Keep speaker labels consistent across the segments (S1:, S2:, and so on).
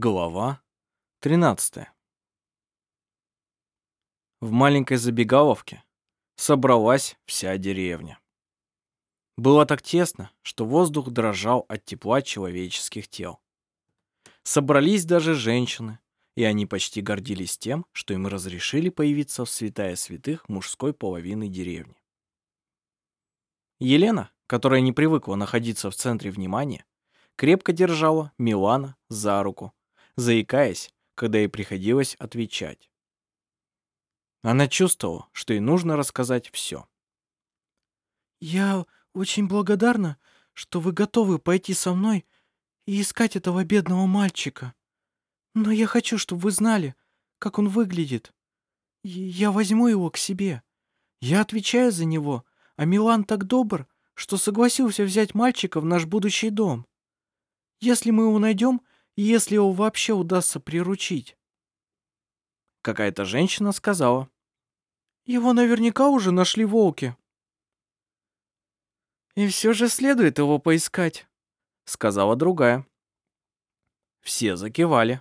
S1: Глава 13. В маленькой забегаловке собралась вся деревня. Было так тесно, что воздух дрожал от тепла человеческих тел. Собрались даже женщины, и они почти гордились тем, что им разрешили появиться в святая святых мужской половины деревни. Елена, которая не привыкла находиться в центре внимания, крепко держала Милана за руку, заикаясь, когда ей приходилось отвечать. Она чувствовала, что ей нужно рассказать все.
S2: «Я очень благодарна, что вы готовы пойти со мной и искать этого бедного мальчика. Но я хочу, чтобы вы знали, как он выглядит. Я возьму его к себе. Я отвечаю за него, а Милан так добр, что согласился взять мальчика в наш будущий дом. Если мы его найдем, если его вообще удастся приручить.
S1: Какая-то женщина сказала.
S2: Его наверняка уже нашли волки. И все же следует его поискать,
S1: сказала другая. Все закивали.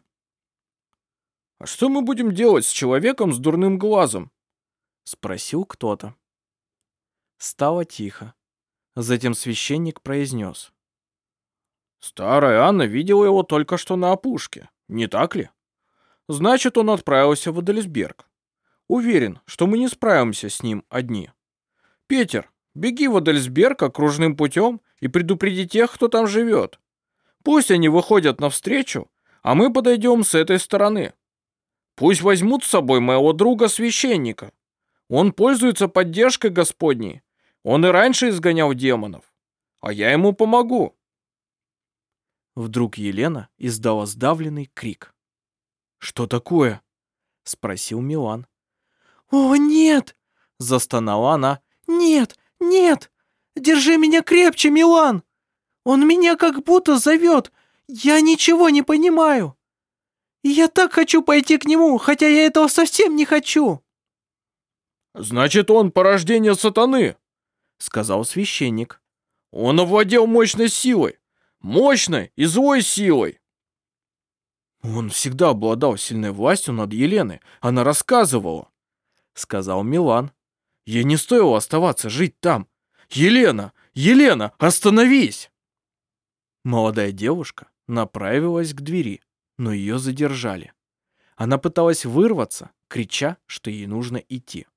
S3: «А что мы будем делать с человеком с дурным глазом?»
S1: — спросил кто-то. Стало тихо. Затем священник произнес.
S3: Старая Анна видела его только что на опушке, не так ли? Значит, он отправился в Адельсберг. Уверен, что мы не справимся с ним одни. Петер, беги в Адельсберг окружным путем и предупреди тех, кто там живет. Пусть они выходят навстречу, а мы подойдем с этой стороны. Пусть возьмут с собой моего друга-священника. Он пользуется поддержкой Господней. Он и раньше изгонял демонов. А я ему помогу.
S1: Вдруг Елена издала сдавленный крик. «Что такое?» — спросил Милан.
S2: «О, нет!» — застонала она. «Нет, нет! Держи меня крепче, Милан! Он меня как будто зовет! Я ничего не понимаю! я так хочу пойти к нему, хотя я этого совсем не хочу!»
S3: «Значит, он порождение сатаны!»
S1: — сказал священник.
S3: «Он овладел мощной силой! Мощной и злой силой.
S1: Он всегда обладал сильной властью над Еленой, она рассказывала, сказал Милан. Ей не стоило оставаться жить там. Елена, Елена, остановись! Молодая девушка направилась к двери, но ее задержали. Она пыталась вырваться, крича, что ей нужно идти.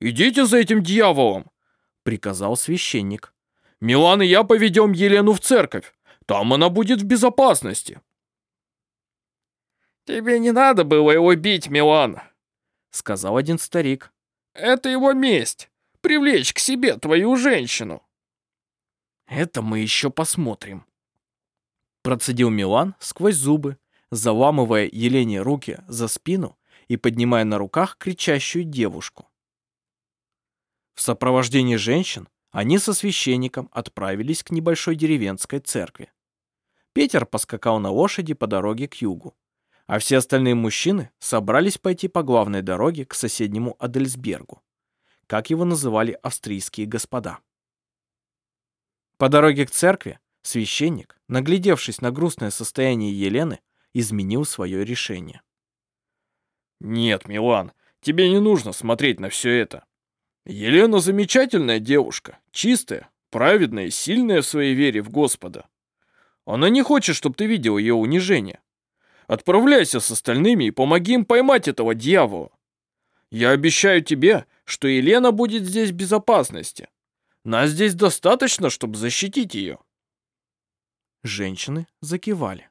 S3: «Идите за этим дьяволом!» — приказал священник. Милан и я поведем Елену в церковь. Там она будет в безопасности. Тебе не надо было его бить, Милан, сказал один старик. Это его месть. Привлечь к себе твою женщину.
S1: Это мы еще посмотрим. Процедил Милан сквозь зубы, заламывая Елене руки за спину и поднимая на руках кричащую девушку. В сопровождении женщин они со священником отправились к небольшой деревенской церкви. Петер поскакал на лошади по дороге к югу, а все остальные мужчины собрались пойти по главной дороге к соседнему Адельсбергу, как его называли австрийские господа. По дороге к церкви священник, наглядевшись на грустное состояние Елены, изменил свое решение.
S3: «Нет, Милан, тебе не нужно смотреть на все это. Елена замечательная девушка, чистая, праведная и сильная в своей вере в Господа. Она не хочет, чтобы ты видел ее унижение. Отправляйся с остальными и помоги им поймать этого дьявола. Я обещаю тебе, что Елена будет здесь в безопасности. Нас здесь достаточно, чтобы защитить ее.
S1: Женщины закивали.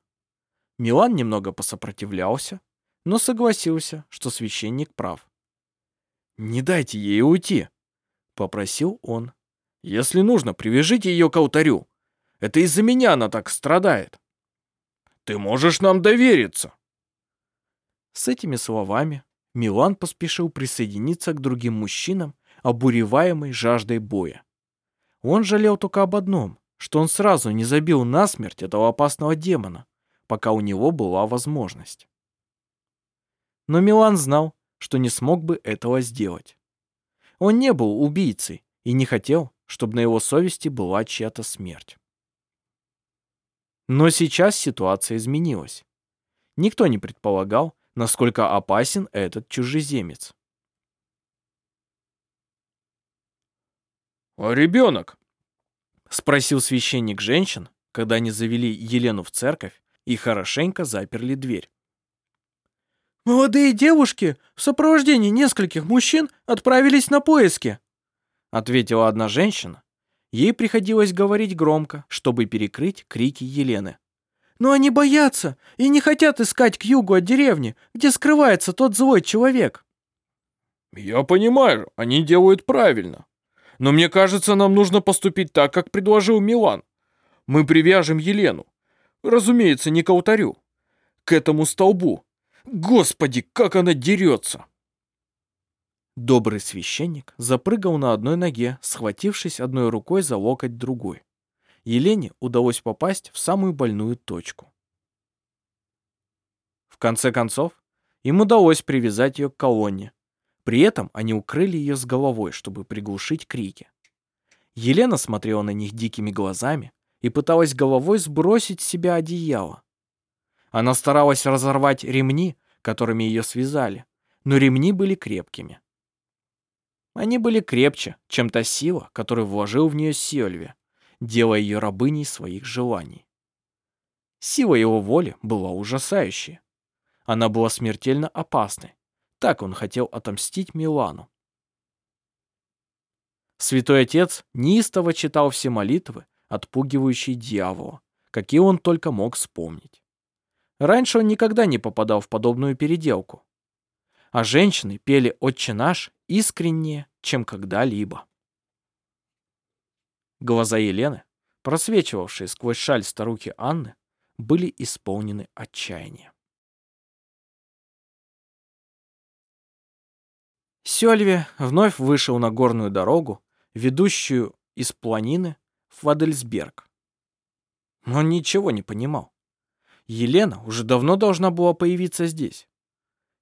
S1: Милан немного посопротивлялся, но согласился, что священник прав. «Не дайте ей уйти», — попросил он. «Если нужно, привяжите ее к алтарю. Это из-за меня она так страдает».
S3: «Ты можешь нам довериться».
S1: С этими словами Милан поспешил присоединиться к другим мужчинам, обуреваемый жаждой боя. Он жалел только об одном, что он сразу не забил насмерть этого опасного демона, пока у него была возможность. Но Милан знал, что не смог бы этого сделать. Он не был убийцей и не хотел, чтобы на его совести была чья-то смерть. Но сейчас ситуация изменилась. Никто не предполагал, насколько опасен этот чужеземец.
S3: «А ребенок?»
S1: — спросил священник женщин, когда они завели Елену в церковь и хорошенько заперли дверь.
S2: «Молодые девушки в сопровождении нескольких мужчин отправились на поиски», —
S1: ответила одна женщина. Ей приходилось говорить громко, чтобы перекрыть крики Елены.
S2: «Но они боятся и не хотят искать к югу от деревни, где скрывается тот злой человек».
S3: «Я понимаю, они делают правильно. Но мне кажется, нам нужно поступить так, как предложил Милан. Мы привяжем Елену. Разумеется, не к алтарю. К этому столбу. Господи, как она дерется!»
S1: Добрый священник запрыгал на одной ноге, схватившись одной рукой за локоть другой. Елене удалось попасть в самую больную точку. В конце концов, им удалось привязать ее к колонне, при этом они укрыли ее с головой, чтобы приглушить крики. Елена смотрела на них дикими глазами и пыталась головой сбросить с себя одеяло. Она старалась разорвать ремни, которыми ее связали, но ремни были крепкими. Они были крепче, чем та сила, которую вложил в нее Сильви, делая ее рабыней своих желаний. Сила его воли была ужасающей. Она была смертельно опасной, так он хотел отомстить Милану. Святой Отец неистово читал все молитвы, отпугивающие дьявола, какие он только мог вспомнить. Раньше он никогда не попадал в подобную переделку. А женщины пели «Отче наш» искреннее, чем когда-либо. Глаза Елены, просвечивавшие сквозь шаль старухи Анны, были исполнены отчаяния. Сёльве вновь вышел на горную дорогу, ведущую из планины в Вадельсберг. Он ничего не понимал. Елена уже давно должна была появиться здесь.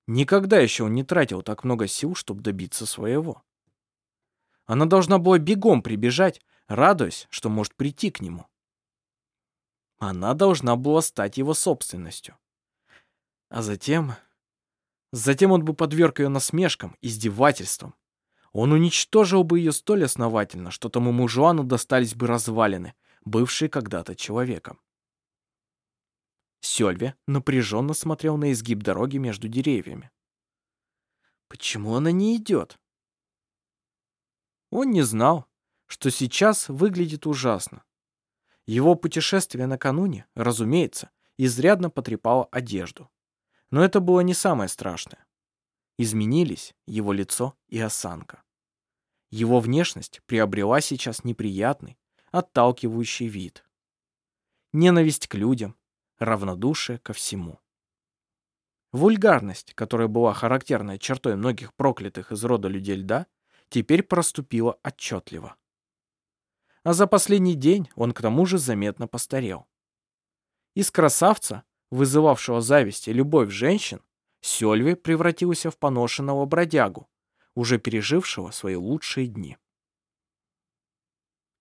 S1: Никогда еще он не тратил так много сил, чтобы добиться своего. Она должна была бегом прибежать, радуясь, что может прийти к нему. Она должна была стать его собственностью. А затем Затем он бы подверг ее насмешкам, издевательствам. Он уничтожил бы ее столь основательно, что тому мужуану достались бы развалины, бывшие когда-то человеком. Сёльве напряженно смотрел на изгиб дороги между деревьями. Почему она не идет? Он не знал, что сейчас выглядит ужасно. Его путешествие накануне, разумеется, изрядно потрепало одежду. Но это было не самое страшное. Изменились его лицо и осанка. Его внешность приобрела сейчас неприятный, отталкивающий вид. Ненависть к людям, равнодушие ко всему. Вульгарность, которая была характерной чертой многих проклятых из рода людей льда, теперь проступила отчетливо. А за последний день он к тому же заметно постарел. Из красавца вызывавшего зависть и любовь женщин, Сёльви превратился в поношенного бродягу, уже пережившего свои лучшие дни.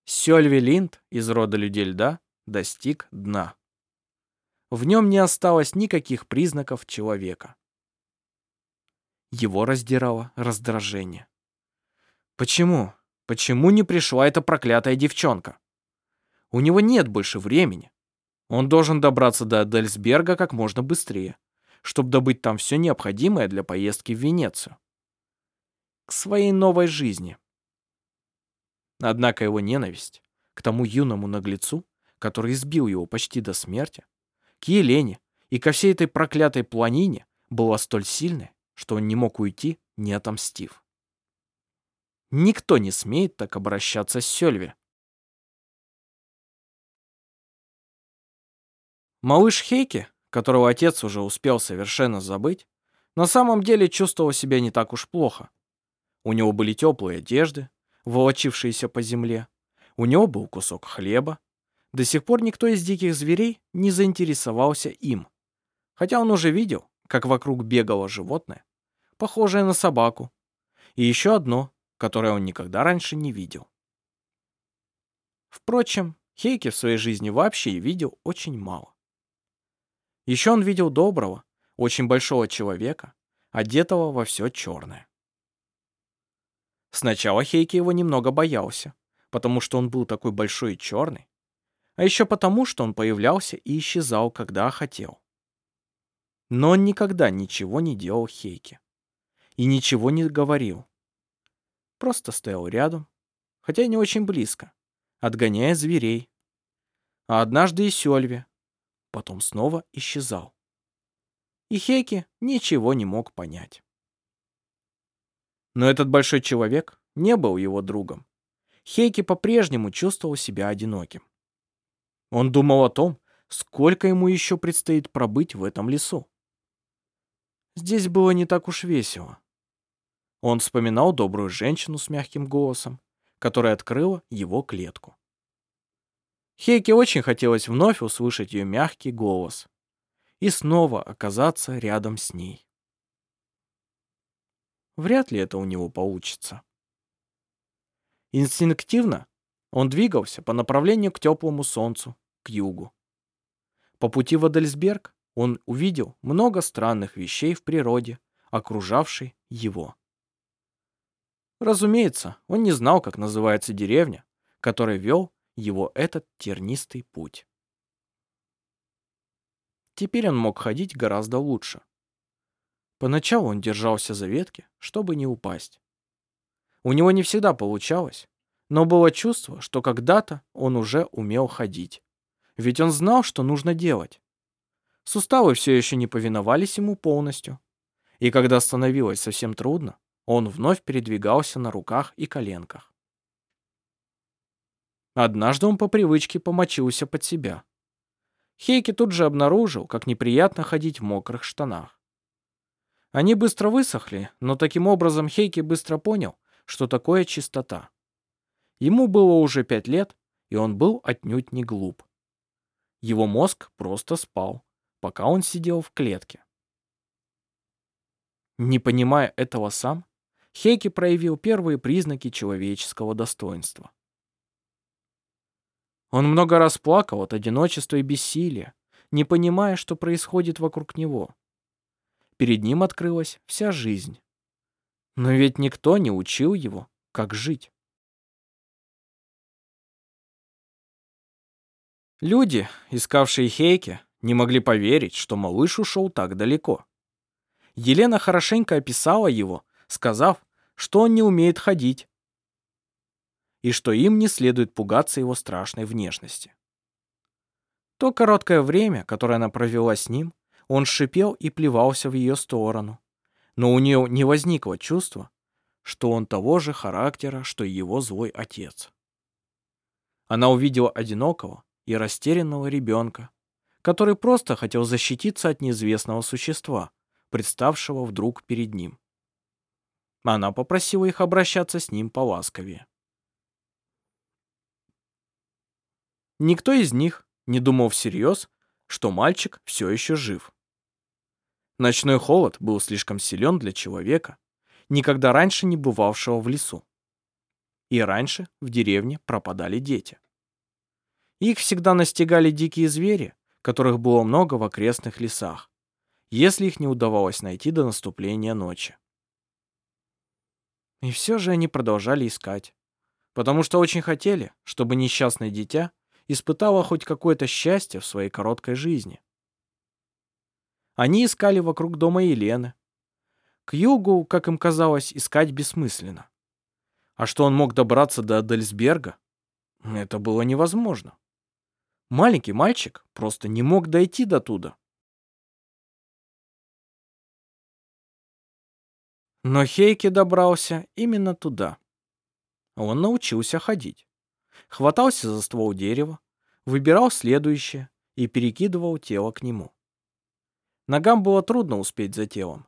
S1: Сёльви Линд из рода людей льда достиг дна. В нем не осталось никаких признаков человека. Его раздирало раздражение. Почему? Почему не пришла эта проклятая девчонка? У него нет больше времени. Он должен добраться до Дельсберга как можно быстрее, чтобы добыть там все необходимое для поездки в Венецию. К своей новой жизни. Однако его ненависть к тому юному наглецу, который избил его почти до смерти, к Елене и ко всей этой проклятой планине была столь сильной, что он не мог уйти, не отомстив. Никто не смеет так обращаться с Сёльве. Малыш Хейки, которого отец уже успел совершенно забыть, на самом деле чувствовал себя не так уж плохо. У него были теплые одежды, волочившиеся по земле. У него был кусок хлеба. До сих пор никто из диких зверей не заинтересовался им. Хотя он уже видел, как вокруг бегало животное, похожее на собаку, и еще одно, которое он никогда раньше не видел. Впрочем, Хейки в своей жизни вообще видел очень мало. Еще он видел доброго, очень большого человека, одетого во все черное. Сначала Хейки его немного боялся, потому что он был такой большой и черный, а еще потому, что он появлялся и исчезал, когда хотел. Но он никогда ничего не делал Хейке и ничего не говорил. Просто стоял рядом, хотя и не очень близко, отгоняя зверей. А однажды и Сёльве, потом снова исчезал. И Хейки ничего не мог понять. Но этот большой человек не был его другом. Хейки по-прежнему чувствовал себя одиноким. Он думал о том, сколько ему еще предстоит пробыть в этом лесу. Здесь было не так уж весело. Он вспоминал добрую женщину с мягким голосом, которая открыла его клетку. Хейке очень хотелось вновь услышать ее мягкий голос и снова оказаться рядом с ней. Вряд ли это у него получится. Инстинктивно он двигался по направлению к теплому солнцу, к югу. По пути в Адельсберг он увидел много странных вещей в природе, окружавшей его. Разумеется, он не знал, как называется деревня, которой вел его этот тернистый путь. Теперь он мог ходить гораздо лучше. Поначалу он держался за ветки, чтобы не упасть. У него не всегда получалось, но было чувство, что когда-то он уже умел ходить. Ведь он знал, что нужно делать. Суставы все еще не повиновались ему полностью. И когда становилось совсем трудно, он вновь передвигался на руках и коленках. Однажды он по привычке помочился под себя. Хейки тут же обнаружил, как неприятно ходить в мокрых штанах. Они быстро высохли, но таким образом Хейки быстро понял, что такое чистота. Ему было уже пять лет, и он был отнюдь не глуп. Его мозг просто спал, пока он сидел в клетке. Не понимая этого сам, Хейки проявил первые признаки человеческого достоинства. Он много раз плакал от одиночества и бессилия, не понимая, что происходит вокруг него перед ним открылась вся жизнь. Но ведь никто не учил его, как жить. Люди, искавшие Хейке, не могли поверить, что малыш ушел так далеко. Елена хорошенько описала его, сказав, что он не умеет ходить, и что им не следует пугаться его страшной внешности. То короткое время, которое она провела с ним, он шипел и плевался в ее сторону. Но у нее не возникло чувства, что он того же характера, что и его злой отец. Она увидела одинокого и растерянного ребенка, который просто хотел защититься от неизвестного существа, представшего вдруг перед ним. Она попросила их обращаться с ним поласковее. Никто из них не думал всерьез, что мальчик все еще жив. Ночной холод был слишком силен для человека, никогда раньше не бывавшего в лесу. И раньше в деревне пропадали дети. Их всегда настигали дикие звери, которых было много в окрестных лесах, если их не удавалось найти до наступления ночи. И все же они продолжали искать, потому что очень хотели, чтобы несчастное дитя испытало хоть какое-то счастье в своей короткой жизни. Они искали вокруг дома Елены. К югу, как им казалось, искать бессмысленно. А что он мог добраться до Адельсберга? Это было невозможно. Маленький мальчик просто не мог дойти до туда. Но Хейке добрался именно туда. Он научился ходить. Хватался за ствол дерева, выбирал следующее и перекидывал тело к нему. Ногам было трудно успеть за телом.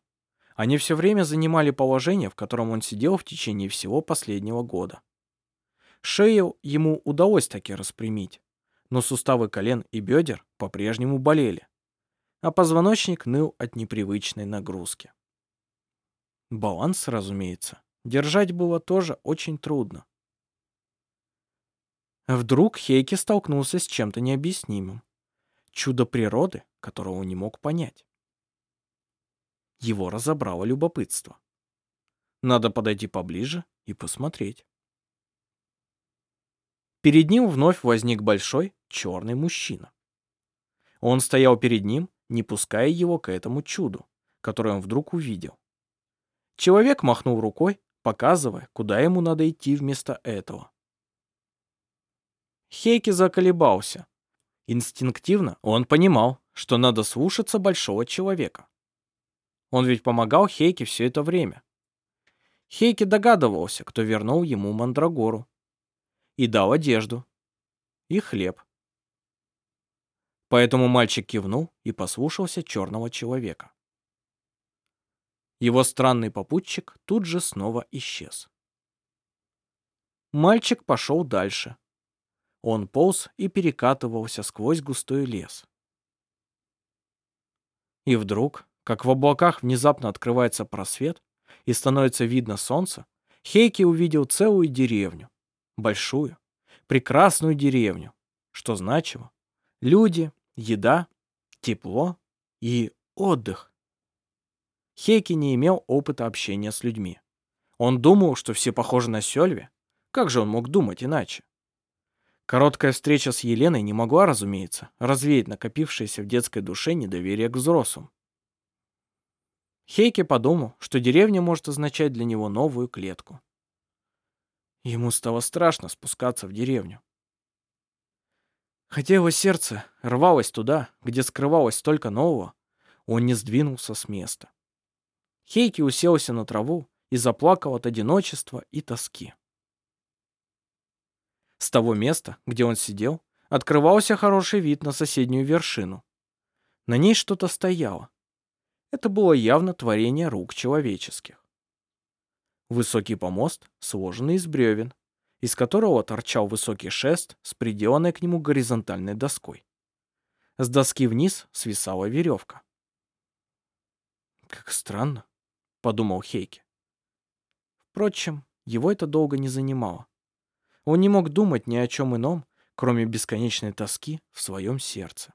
S1: Они все время занимали положение, в котором он сидел в течение всего последнего года. Шею ему удалось таки распрямить, но суставы колен и бедер по-прежнему болели, а позвоночник ныл от непривычной нагрузки. Баланс, разумеется, держать было тоже очень трудно. Вдруг Хейки столкнулся с чем-то необъяснимым. Чудо природы, которого он не мог понять. Его разобрало любопытство. Надо подойти поближе и посмотреть. Перед ним вновь возник большой черный мужчина. Он стоял перед ним, не пуская его к этому чуду, которое он вдруг увидел. Человек махнул рукой, показывая, куда ему надо идти вместо этого. Хейки заколебался. Инстинктивно он понимал, что надо слушаться большого человека. Он ведь помогал Хейке все это время. Хейки догадывался, кто вернул ему Мандрагору. И дал одежду. И хлеб. Поэтому мальчик кивнул и послушался черного человека. Его странный попутчик тут же снова исчез. Мальчик пошел дальше. Он полз и перекатывался сквозь густой лес. И вдруг, как в облаках внезапно открывается просвет и становится видно солнце, Хейки увидел целую деревню. Большую, прекрасную деревню, что значило люди, еда, тепло и отдых. Хейки не имел опыта общения с людьми. Он думал, что все похожи на Сёльве. Как же он мог думать иначе? Короткая встреча с Еленой не могла, разумеется, развеять накопившееся в детской душе недоверие к взрослым. Хейке подумал, что деревня может означать для него новую клетку. Ему стало страшно спускаться в деревню. Хотя его сердце рвалось туда, где скрывалось столько нового, он не сдвинулся с места. Хейки уселся на траву и заплакал от одиночества и тоски. С того места, где он сидел, открывался хороший вид на соседнюю вершину. На ней что-то стояло. Это было явно творение рук человеческих. Высокий помост, сложенный из бревен, из которого торчал высокий шест с приделанной к нему горизонтальной доской. С доски вниз свисала веревка. «Как странно», — подумал Хейке. Впрочем, его это долго не занимало. Он не мог думать ни о чем ином, кроме бесконечной тоски в своем сердце.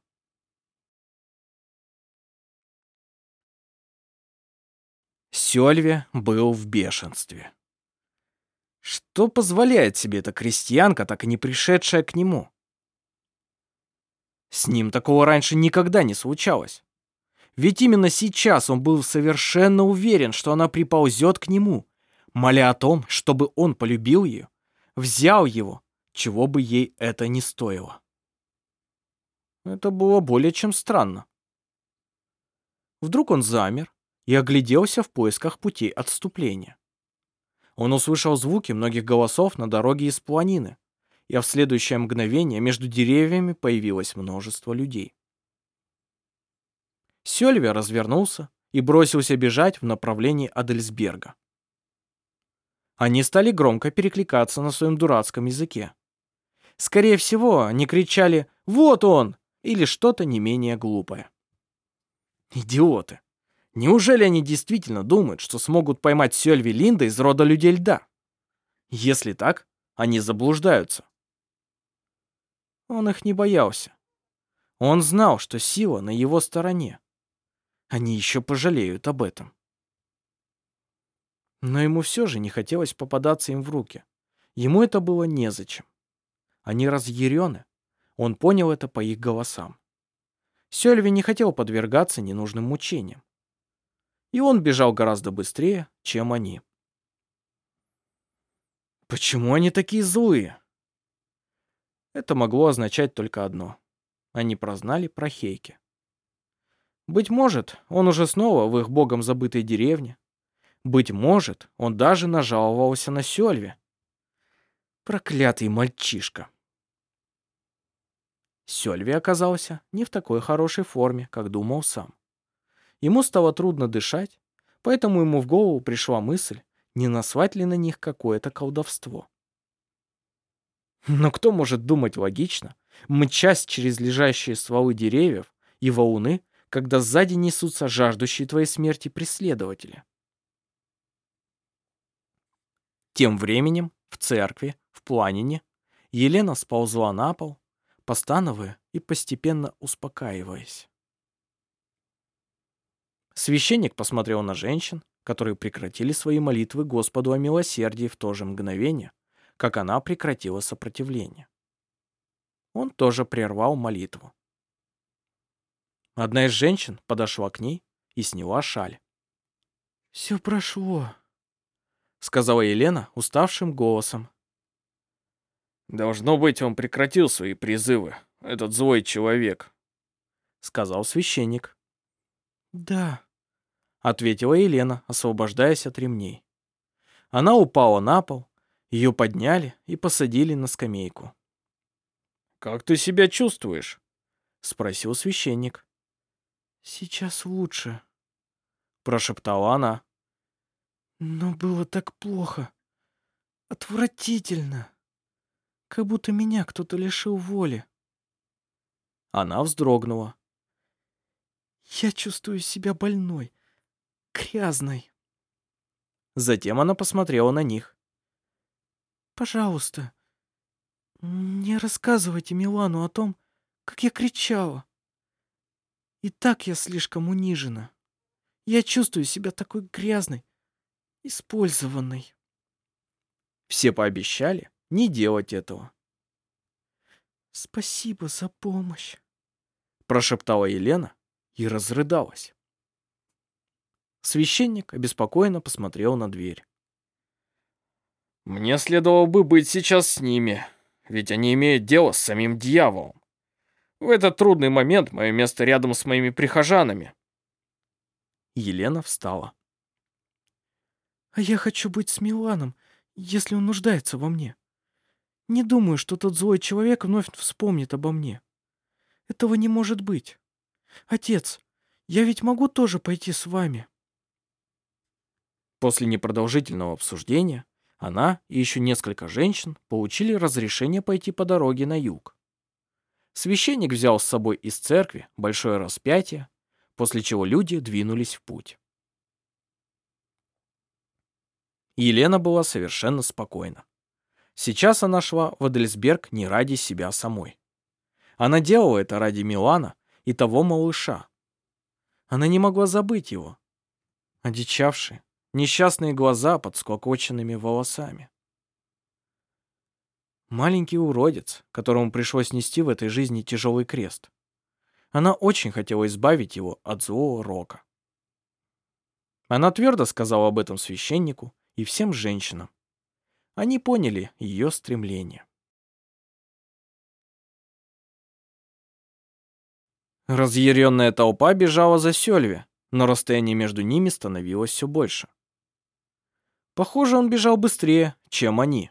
S1: Сёльве был в бешенстве. Что позволяет себе эта крестьянка, так и не пришедшая к нему? С ним такого раньше никогда не случалось. Ведь именно сейчас он был совершенно уверен, что она приползет к нему, моля о том, чтобы он полюбил ее, взял его, чего бы ей это ни стоило. Это было более чем странно. Вдруг он замер и огляделся в поисках путей отступления. Он услышал звуки многих голосов на дороге из планины, и в следующее мгновение между деревьями появилось множество людей. Сёльве развернулся и бросился бежать в направлении Адельсберга. Они стали громко перекликаться на своем дурацком языке. Скорее всего, они кричали «Вот он!» или что-то не менее глупое. Идиоты! Неужели они действительно думают, что смогут поймать Сёльви Линда из рода людей льда? Если так, они заблуждаются. Он их не боялся. Он знал, что сила на его стороне. Они еще пожалеют об этом. Но ему все же не хотелось попадаться им в руки. Ему это было незачем. Они разъярены. Он понял это по их голосам. Сёльви не хотел подвергаться ненужным мучениям и он бежал гораздо быстрее, чем они. Почему они такие злые? Это могло означать только одно. Они прознали про Хейки. Быть может, он уже снова в их богом забытой деревне. Быть может, он даже нажаловался на Сёльве. Проклятый мальчишка. Сёльви оказался не в такой хорошей форме, как думал сам. Ему стало трудно дышать, поэтому ему в голову пришла мысль, не наслать ли на них какое-то колдовство. Но кто может думать логично, мчась через лежащие стволы деревьев и валуны, когда сзади несутся жаждущие твоей смерти преследователи? Тем временем в церкви, в планине, Елена сползла на пол, постановая и постепенно успокаиваясь. Священник посмотрел на женщин, которые прекратили свои молитвы Господу о милосердии в то же мгновение, как она прекратила сопротивление. Он тоже прервал молитву. Одна из женщин подошла к ней и сняла шаль.
S2: «Все прошло», —
S1: сказала Елена уставшим голосом.
S3: «Должно быть, он прекратил свои призывы, этот злой человек», —
S1: сказал священник.
S2: «Да», —
S1: ответила Елена, освобождаясь от ремней. Она упала на пол, ее подняли и посадили на скамейку.
S3: «Как ты себя чувствуешь?»
S1: — спросил священник.
S2: «Сейчас лучше», —
S1: прошептала она.
S2: «Но было так плохо. Отвратительно. Как будто меня кто-то лишил воли».
S1: Она вздрогнула.
S2: «Я чувствую себя больной, грязной».
S1: Затем она посмотрела на них.
S2: «Пожалуйста, не рассказывайте Милану о том, как я кричала. И так я слишком унижена. Я чувствую себя такой грязной, использованной.
S1: Все пообещали не делать этого.
S2: «Спасибо за помощь», —
S1: прошептала Елена и разрыдалась. Священник обеспокоенно посмотрел на дверь.
S3: «Мне следовало бы быть сейчас с ними, ведь они имеют дело с самим дьяволом. В этот трудный момент мое место рядом с моими прихожанами.
S1: Елена встала.
S2: А я хочу быть с Миланом, если он нуждается во мне. Не думаю, что тот злой человек вновь вспомнит обо мне. Этого не может быть. Отец, я ведь могу тоже пойти с вами.
S1: После непродолжительного обсуждения она и еще несколько женщин получили разрешение пойти по дороге на юг. Священник взял с собой из церкви большое распятие, после чего люди двинулись в путь. Елена была совершенно спокойна. Сейчас она шла в Эдельсберг не ради себя самой. Она делала это ради Милана и того малыша. Она не могла забыть его. Одичавшие, несчастные глаза под склокоченными волосами. Маленький уродец, которому пришлось нести в этой жизни тяжелый крест. Она очень хотела избавить его от злого рока. Она твердо сказала об этом священнику и всем женщинам. Они поняли ее стремление. Разъяренная толпа бежала за Сёльве, но расстояние между ними становилось все больше. Похоже, он бежал быстрее, чем они.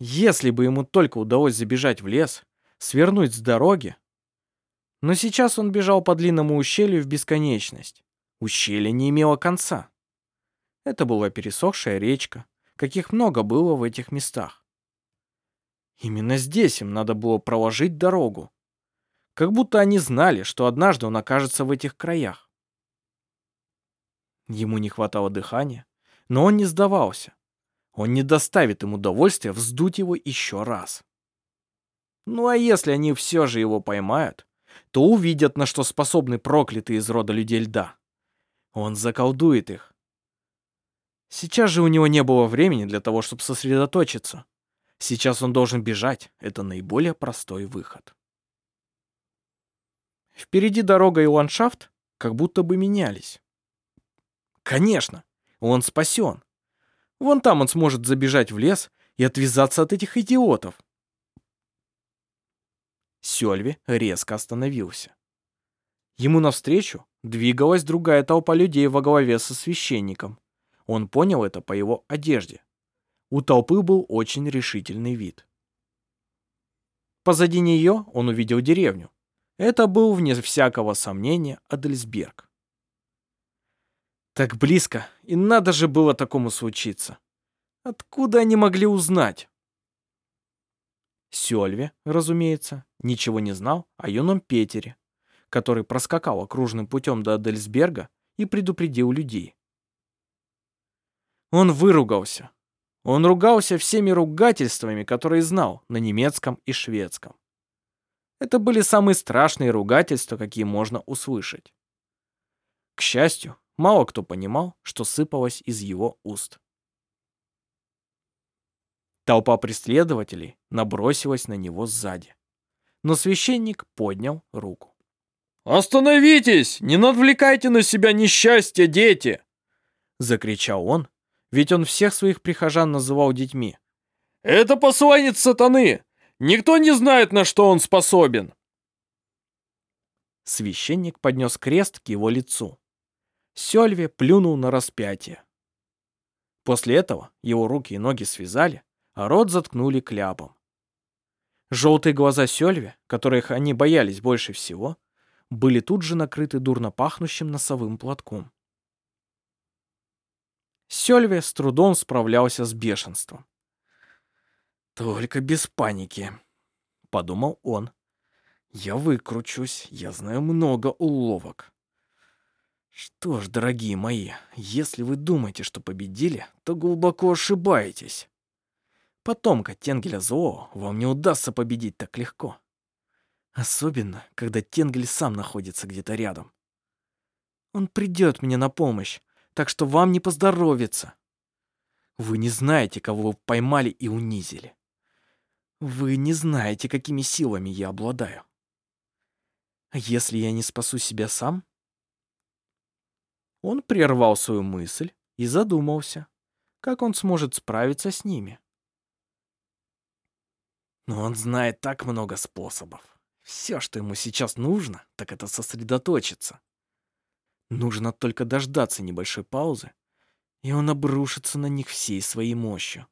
S1: Если бы ему только удалось забежать в лес, свернуть с дороги. Но сейчас он бежал по длинному ущелью в бесконечность. Ущелье не имело конца. Это была пересохшая речка, каких много было в этих местах. Именно здесь им надо было проложить дорогу. Как будто они знали, что однажды он окажется в этих краях. Ему не хватало дыхания, но он не сдавался. Он не доставит им удовольствия вздуть его еще раз. Ну а если они все же его поймают, то увидят, на что способны проклятые из рода людей льда. Он заколдует их. Сейчас же у него не было времени для того, чтобы сосредоточиться. Сейчас он должен бежать. Это наиболее простой выход. Впереди дорога и ландшафт как будто бы менялись. Конечно, он спасен. Вон там он сможет забежать в лес и отвязаться от этих идиотов. Сёльви резко остановился. Ему навстречу двигалась другая толпа людей во главе со священником. Он понял это по его одежде. У толпы был очень решительный вид. Позади нее он увидел деревню. Это был, вне всякого сомнения, Адельсберг. Так близко, и надо же было такому случиться. Откуда они могли узнать? Сёльве, разумеется, ничего не знал о юном Петере, который проскакал окружным путем до Адельсберга и предупредил людей. Он выругался. Он ругался всеми ругательствами, которые знал на немецком и шведском. Это были самые страшные ругательства, какие можно услышать. К счастью, мало кто понимал, что сыпалось из его уст. Толпа преследователей набросилась на него сзади. Но священник поднял руку.
S3: «Остановитесь! Не надвлекайте на себя несчастье, дети!»
S1: Закричал он, ведь он всех своих прихожан называл детьми.
S3: «Это посланец сатаны! Никто не знает, на что он способен!»
S1: Священник поднес крест к его лицу. Сёльве плюнул на распятие. После этого его руки и ноги связали, а рот заткнули кляпом. Желтые глаза Сёльве, которых они боялись больше всего, были тут же накрыты дурно пахнущим носовым платком. Сёльве с трудом справлялся с бешенством. «Только без паники», — подумал он. «Я выкручусь, я знаю много уловок». Что ж, дорогие мои, если вы думаете, что победили, то глубоко ошибаетесь. Потомка Тенгеля Злого вам не удастся победить так легко. Особенно, когда Тенгель сам находится где-то рядом. Он придет мне на помощь, так что вам не поздоровится. Вы не знаете, кого вы поймали и унизили. Вы не знаете, какими силами я обладаю. А если я не спасу себя сам? Он прервал свою мысль и задумался, как он сможет справиться с ними. Но он знает так много способов. Все, что ему сейчас нужно, так это сосредоточиться. Нужно только дождаться небольшой паузы, и он обрушится на них всей своей мощью.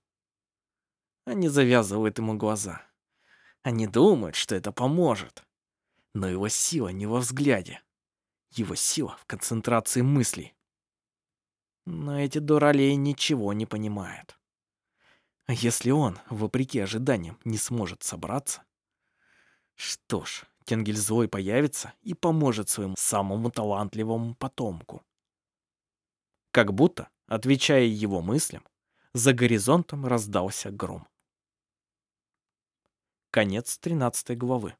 S1: Они завязывают ему глаза. Они думают, что это поможет. Но его сила не во взгляде. Его сила в концентрации мыслей. Но эти дуралеи ничего не понимают. А если он, вопреки ожиданиям, не сможет собраться? Что ж, Тенгельзой появится и поможет своему самому талантливому потомку. Как будто, отвечая его мыслям, за горизонтом раздался гром. Конец 13 главы.